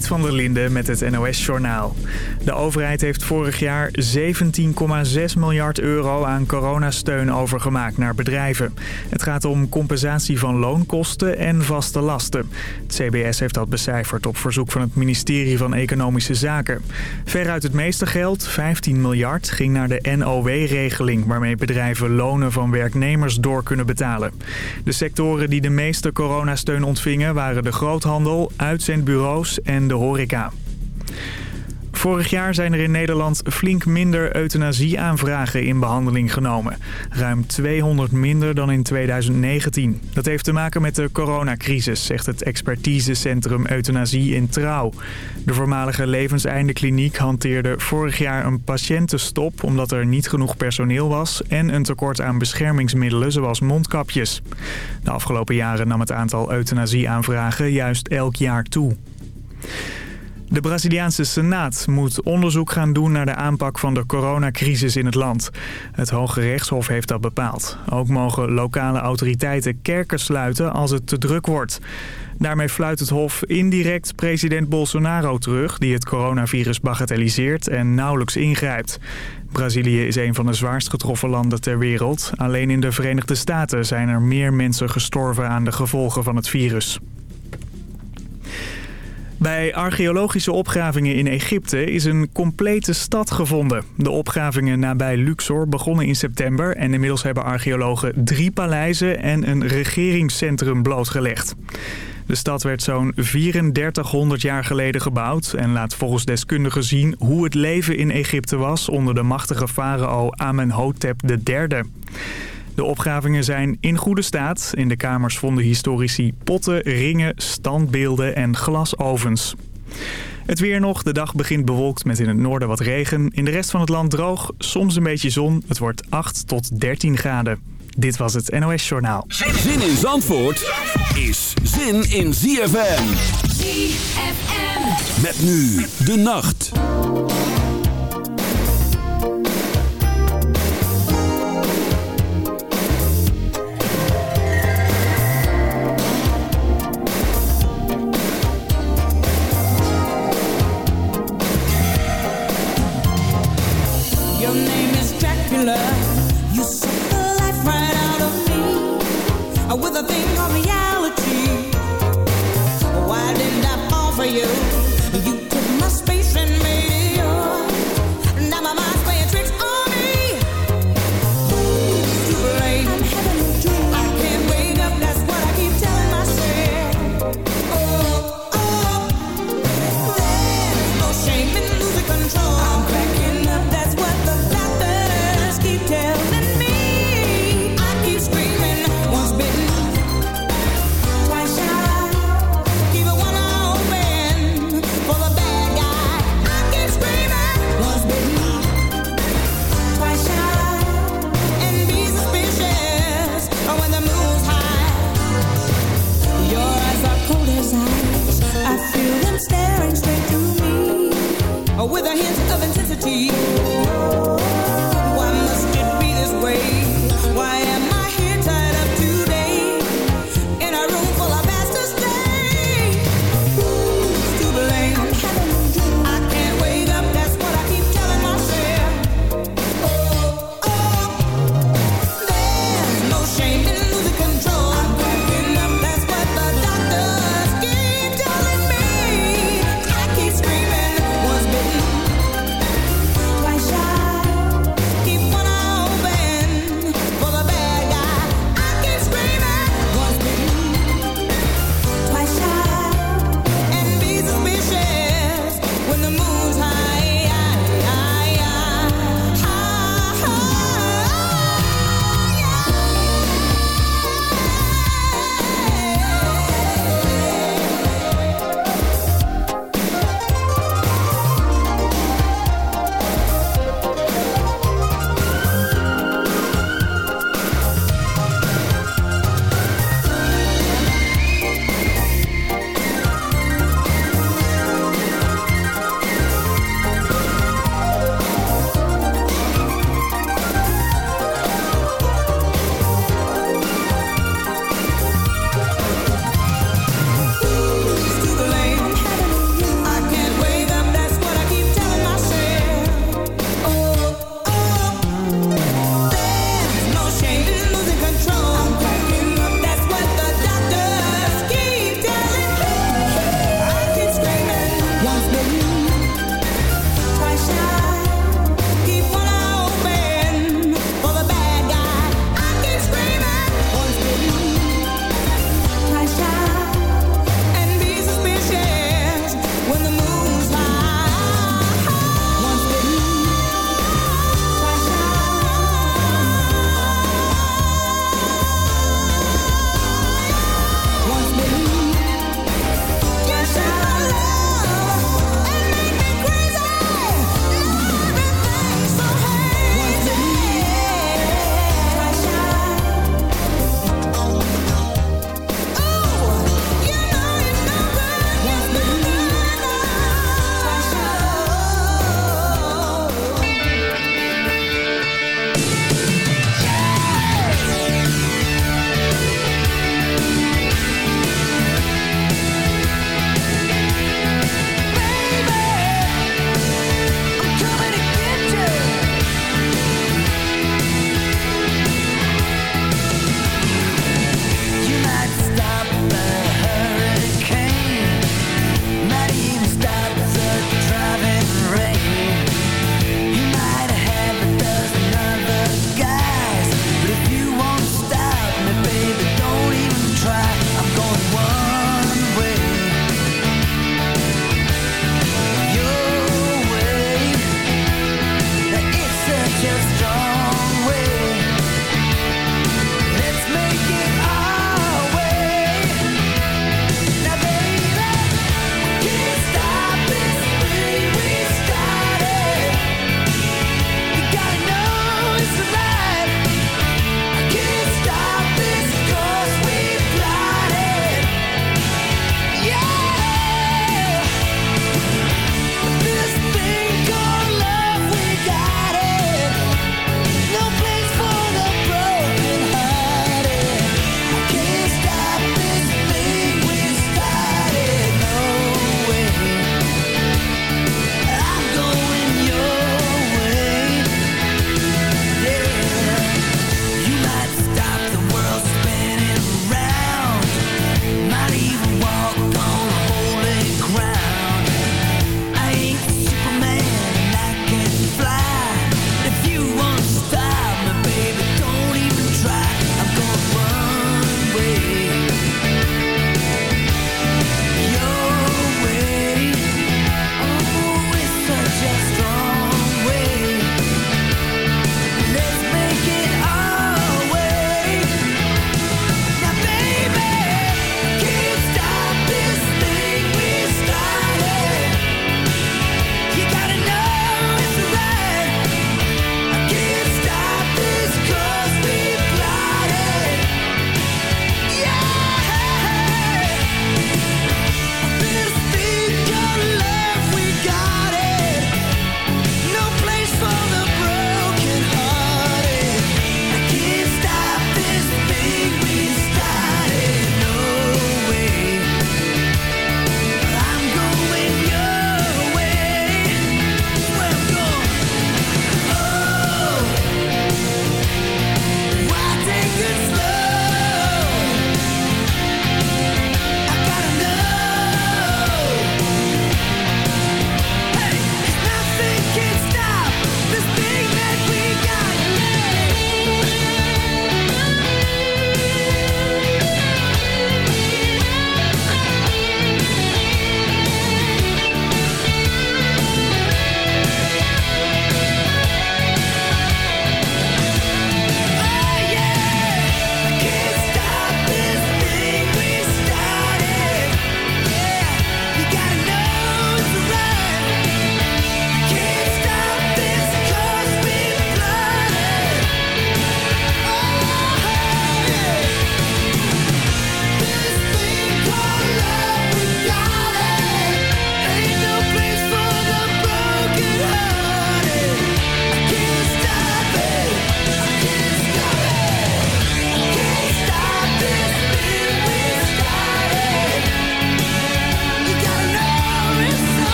Van der Linde met het NOS-journaal. De overheid heeft vorig jaar 17,6 miljard euro aan coronasteun overgemaakt naar bedrijven. Het gaat om compensatie van loonkosten en vaste lasten. Het CBS heeft dat becijferd op verzoek van het ministerie van Economische Zaken. Veruit het meeste geld, 15 miljard, ging naar de NOW-regeling... waarmee bedrijven lonen van werknemers door kunnen betalen. De sectoren die de meeste coronasteun ontvingen waren de groothandel, uitzendbureaus en de horeca. Vorig jaar zijn er in Nederland flink minder euthanasieaanvragen in behandeling genomen. Ruim 200 minder dan in 2019. Dat heeft te maken met de coronacrisis, zegt het expertisecentrum Euthanasie in Trouw. De voormalige levenseindekliniek hanteerde vorig jaar een patiëntenstop... omdat er niet genoeg personeel was en een tekort aan beschermingsmiddelen zoals mondkapjes. De afgelopen jaren nam het aantal euthanasieaanvragen juist elk jaar toe. De Braziliaanse Senaat moet onderzoek gaan doen naar de aanpak van de coronacrisis in het land. Het Hoge Rechtshof heeft dat bepaald. Ook mogen lokale autoriteiten kerken sluiten als het te druk wordt. Daarmee fluit het Hof indirect president Bolsonaro terug... die het coronavirus bagatelliseert en nauwelijks ingrijpt. Brazilië is een van de zwaarst getroffen landen ter wereld. Alleen in de Verenigde Staten zijn er meer mensen gestorven aan de gevolgen van het virus. Bij archeologische opgravingen in Egypte is een complete stad gevonden. De opgravingen nabij Luxor begonnen in september... en inmiddels hebben archeologen drie paleizen en een regeringscentrum blootgelegd. De stad werd zo'n 3400 jaar geleden gebouwd... en laat volgens deskundigen zien hoe het leven in Egypte was... onder de machtige farao Amenhotep III. De opgravingen zijn in goede staat. In de kamers vonden historici potten, ringen, standbeelden en glasovens. Het weer nog. De dag begint bewolkt met in het noorden wat regen. In de rest van het land droog, soms een beetje zon. Het wordt 8 tot 13 graden. Dit was het NOS Journaal. Zin in Zandvoort is zin in ZFM. ZFM. Met nu de nacht. the thing of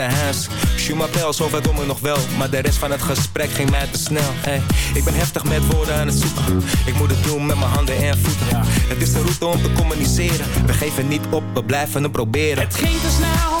huis? Je m'appelle, zover kom ik nog wel. Maar de rest van het gesprek ging mij te snel. Hey, ik ben heftig met woorden aan het zoeken. Ik moet het doen met mijn handen en voeten. Ja. Het is de route om te communiceren. We geven niet op, we blijven het proberen. Het ging te snel,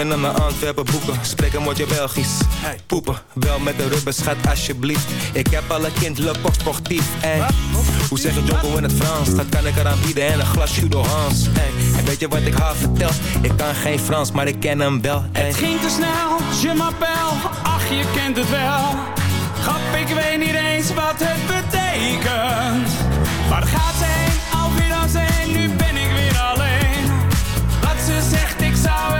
We kunnen naar Antwerpen boeken, spreken een woordje Belgisch. Hey. Poepen, wel met de rubber, schat alsjeblieft. Ik heb alle kind, le pop sportief. Hey. Hoe zeg je Jocko in het Frans? Dat kan ik eraan bieden en een glas Judo Hans. Hey. En weet je wat ik haar vertel? Ik kan geen Frans, maar ik ken hem wel. Hey. Het ging te snel, je m'appelle. Ach, je kent het wel. Grap, ik weet niet eens wat het betekent. Waar gaat ze heen? Al wie dan zijn, nu ben ik weer alleen. Wat ze zegt, ik zou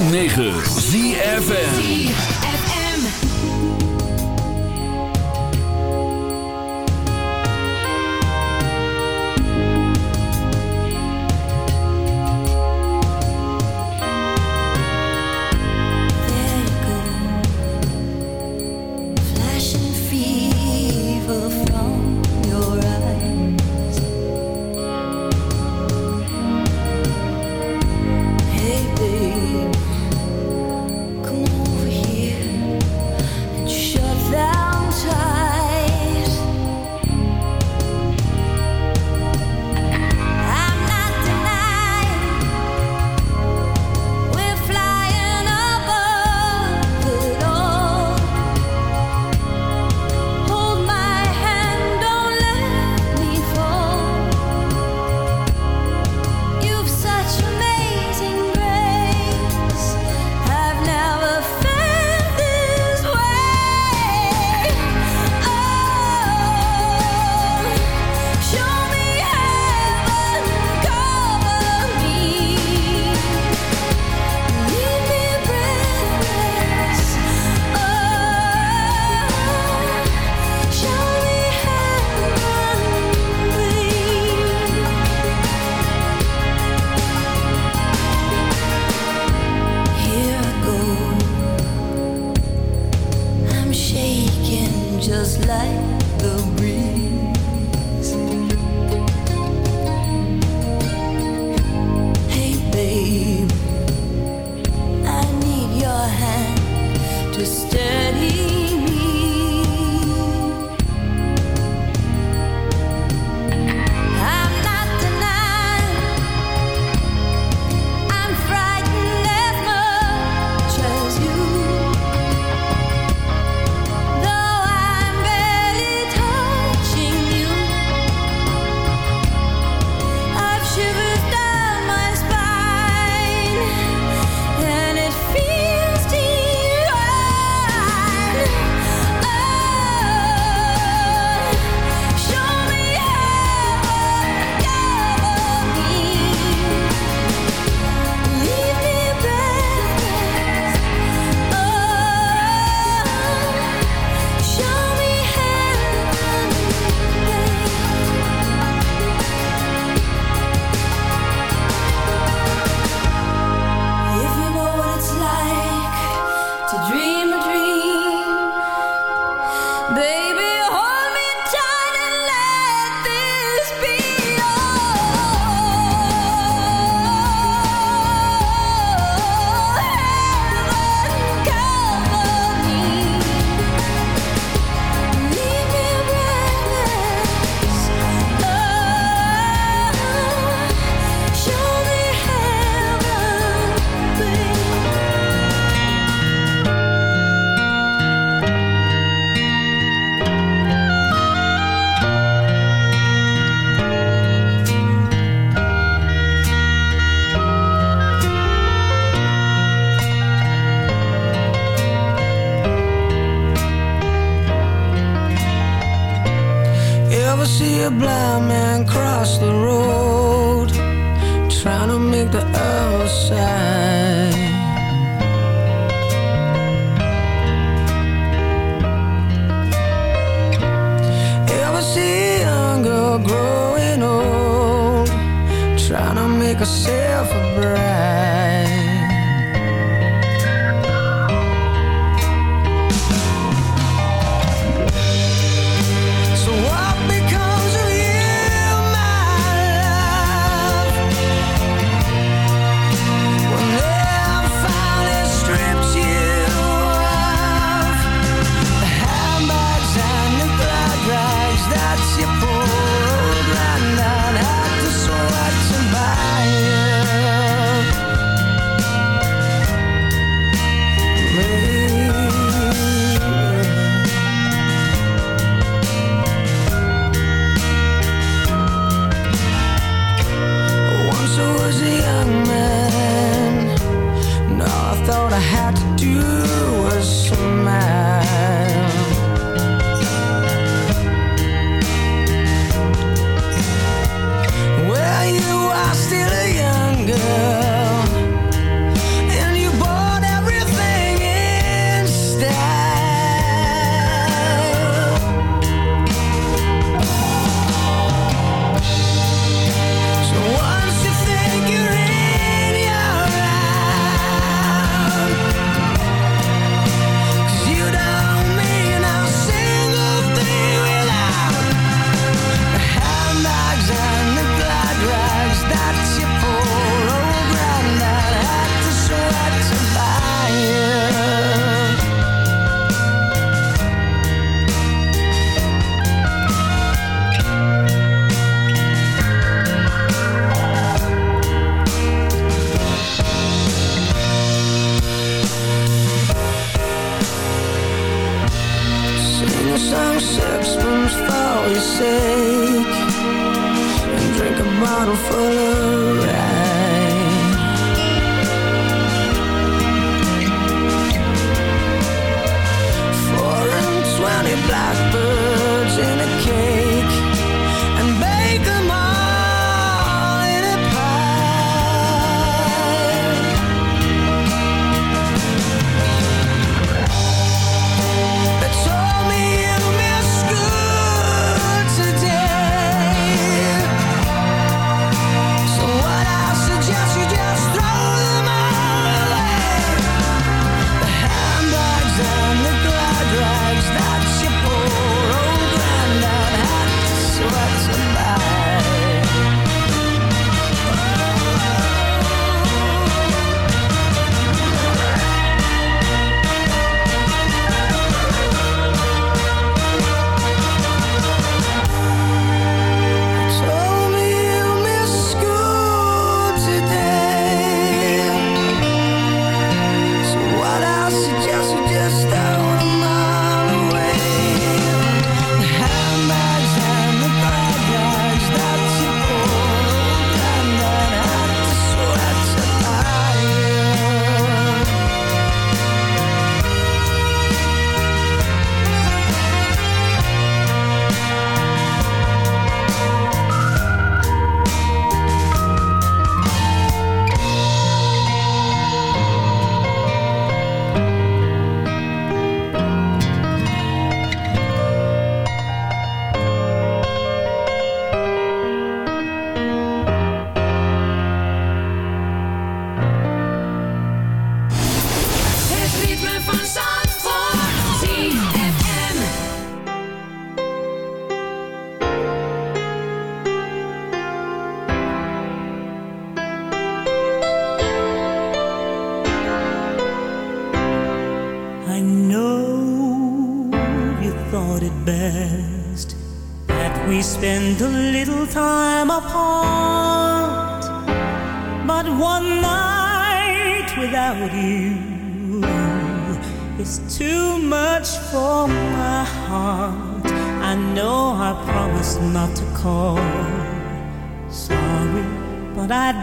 106.9 ZFN see a blind man cross the road Trying to make the earth sigh Ever see a growing old Trying to make herself a bride?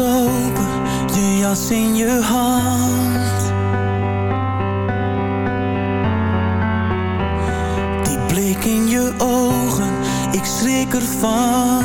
Je open, jas in je hand. Die blik in je ogen, ik schrik ervan.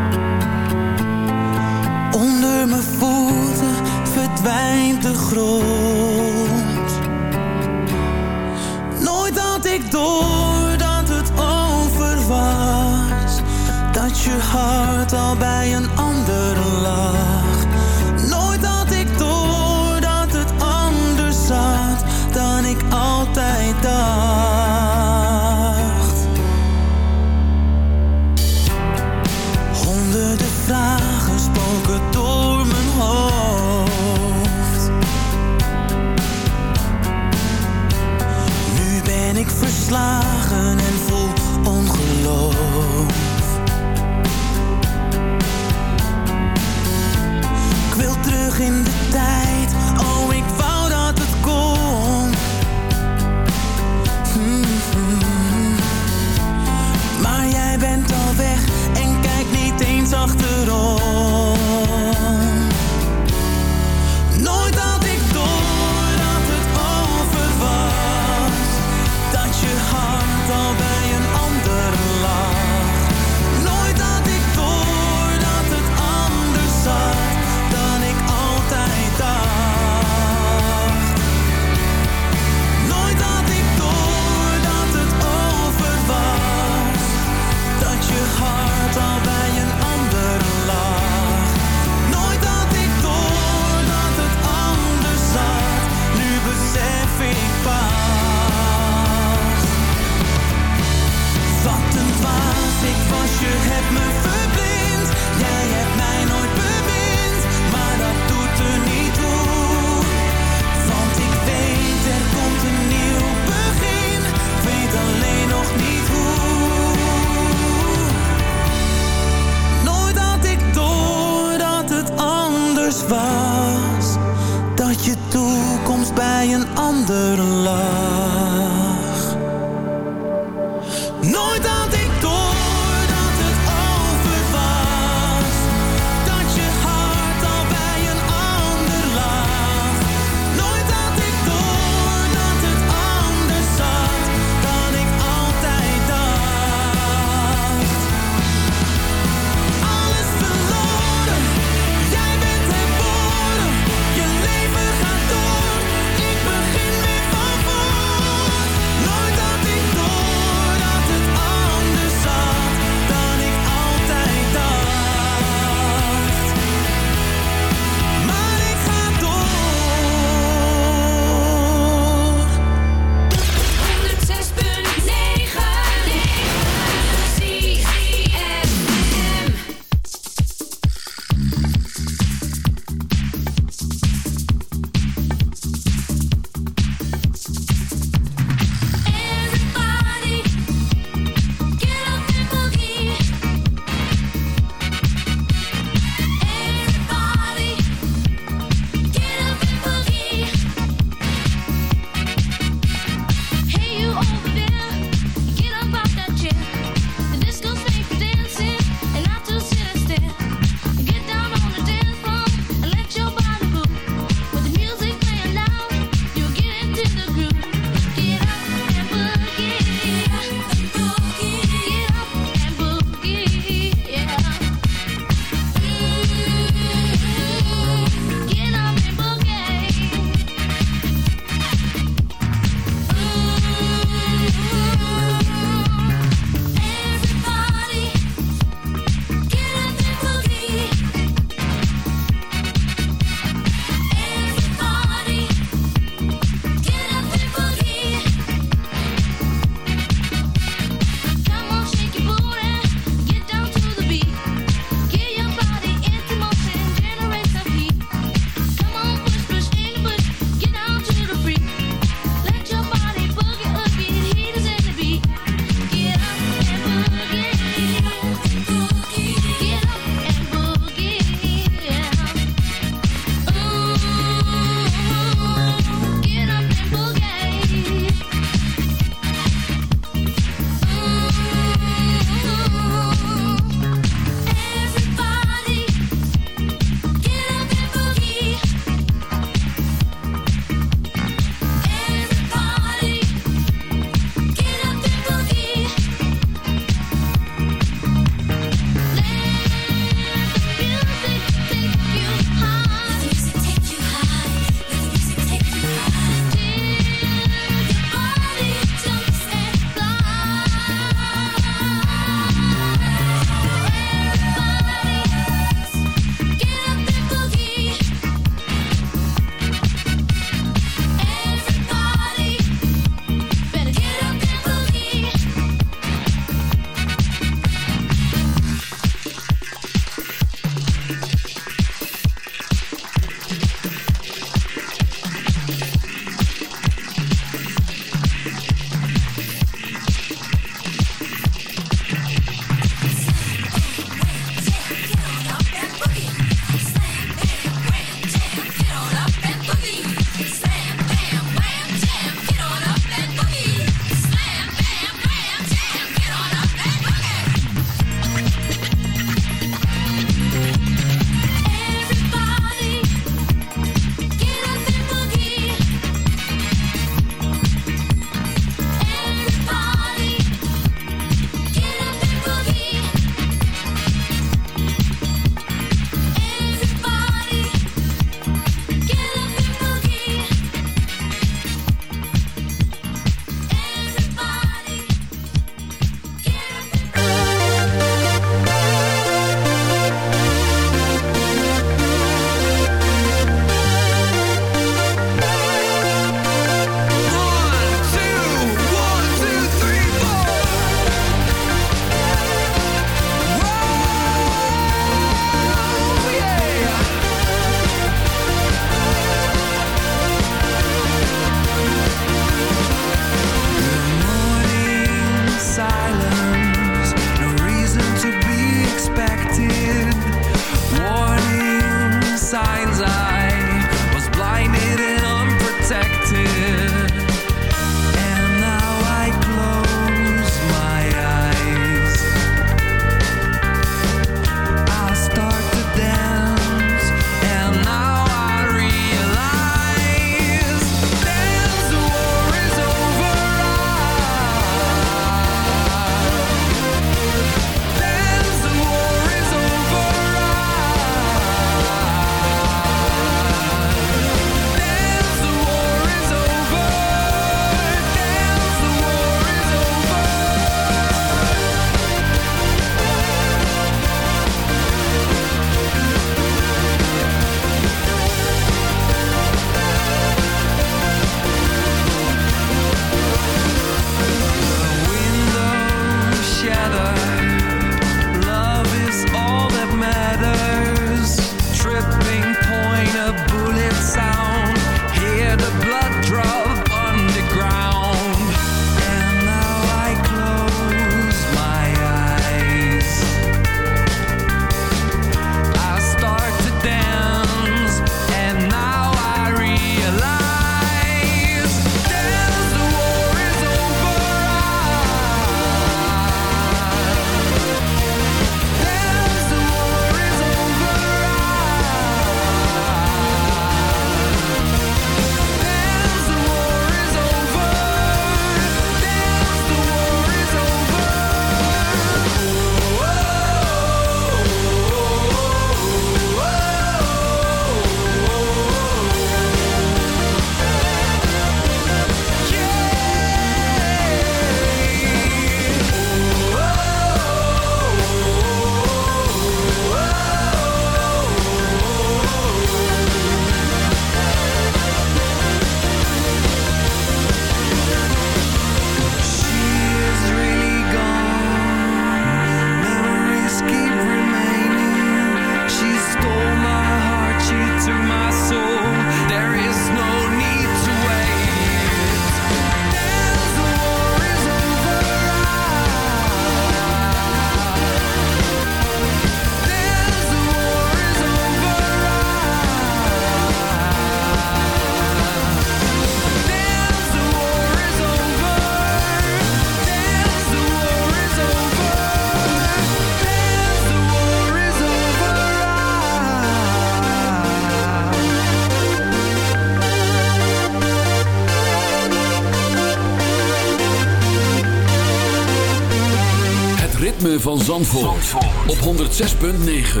Op 106.9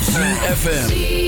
ZFM.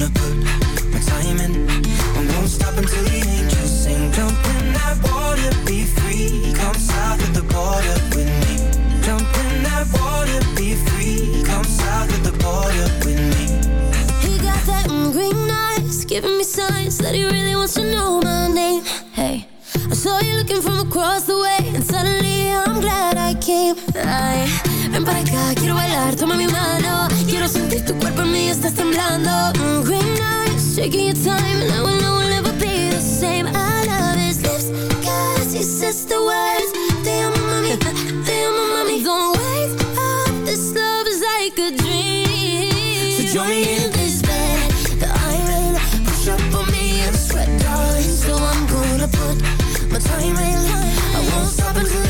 Gonna put my time in. I won't stop until the angels sing. Jump in that water, be free. Come south of the border with me. Jump in that water, be free. Come south of the border with me. He got that green eyes Giving me signs that he really wants to know my name. Hey I saw you looking from across the way And suddenly I'm glad I came. I quiero bailar, toma mi mano. Quiero sentir tu cuerpo en mí, estás temblando. Mm, green eyes, shaking your time, and I will know we'll never be the same. I love his lips, cause he says the words. Damn, mommy, damn, mommy, don't wake up. This love is like a dream. So join me in this bed that I'm in. Push up on me and sweat, darling. So I'm gonna put my time in. I won't stop until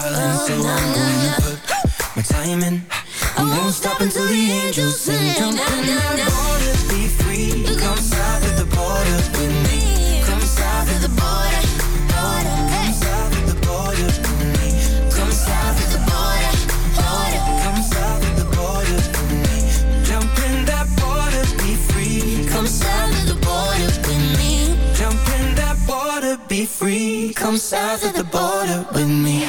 darling. So I'm gonna put my time in. I won't stop until the angels sing. Jump in that water, be free. Come south of the border with me. Come south of the border, border. Come south of the border with me. Come south of the border, border. Come south of the border with me. Jump in that water, be free. Come south of the border with me. Jump in that water, be free. Come south of the border with me.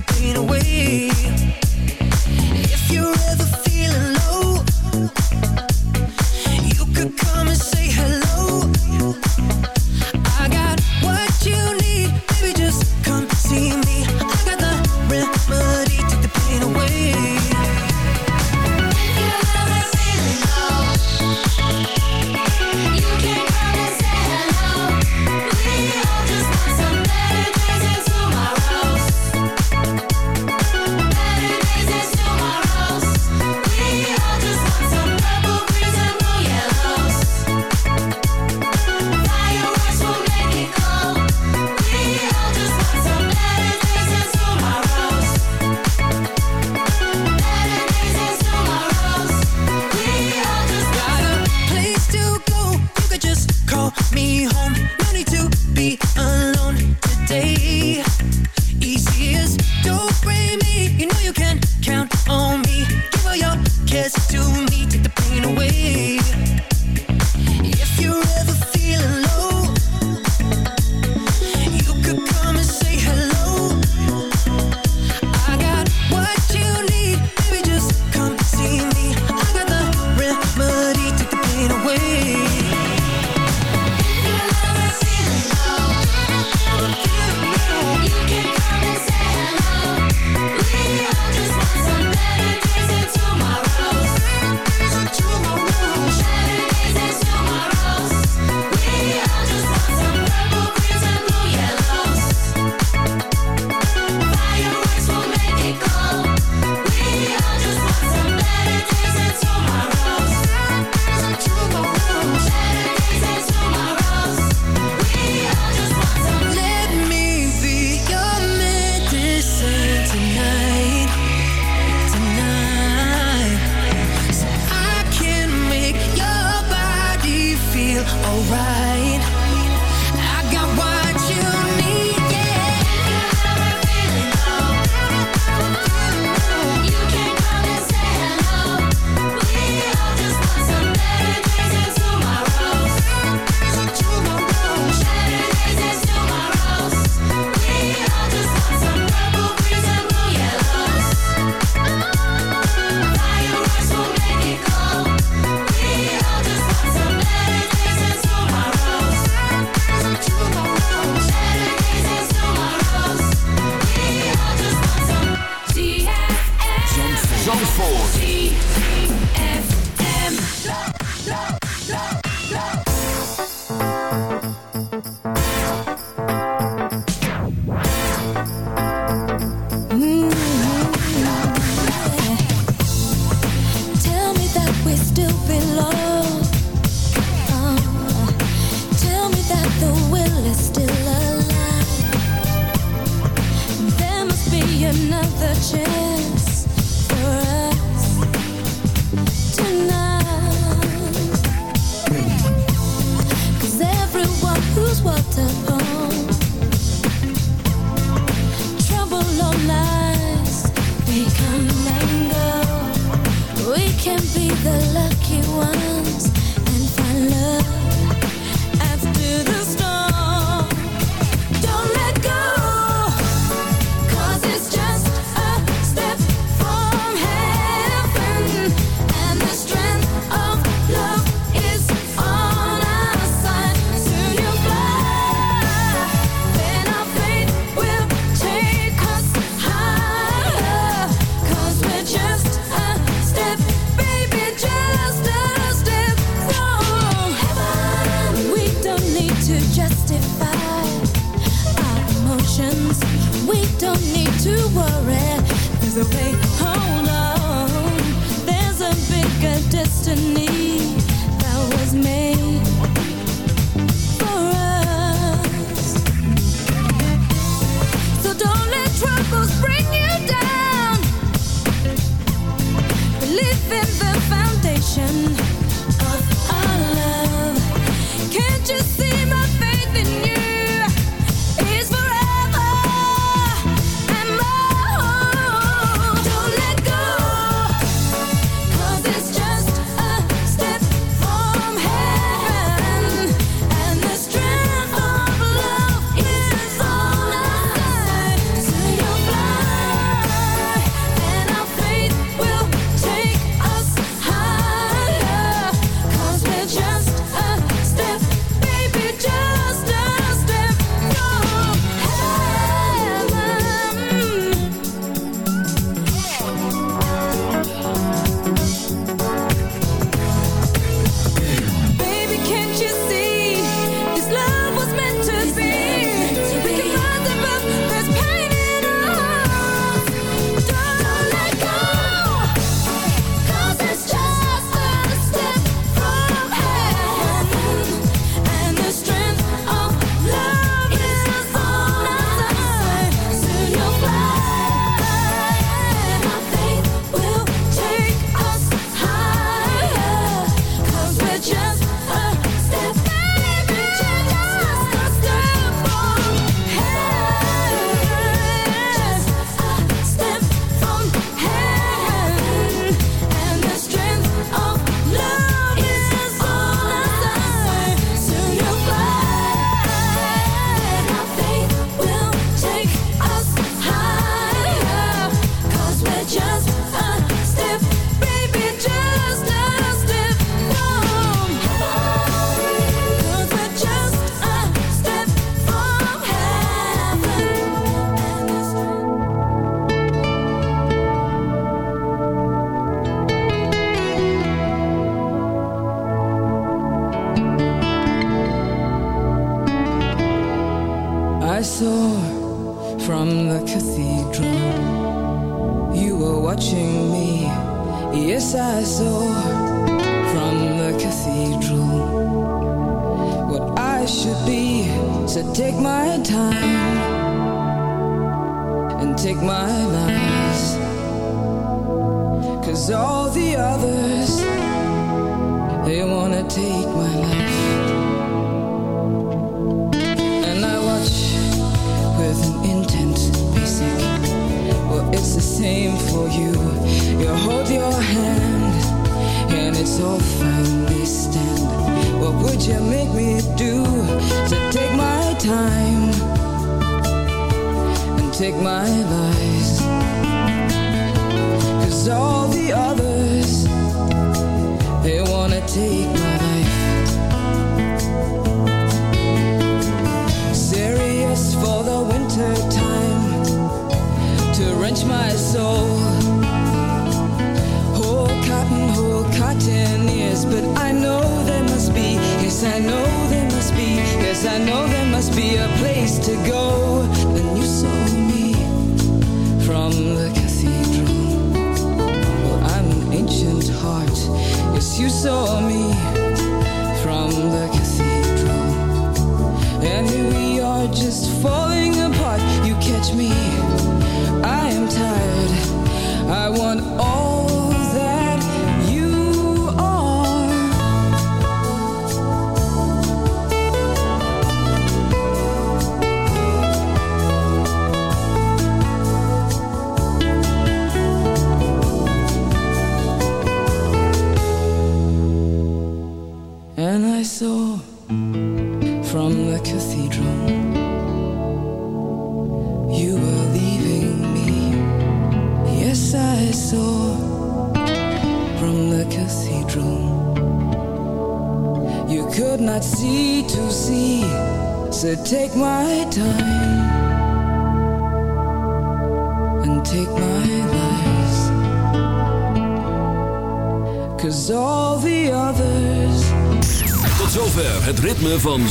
the pain away. If you're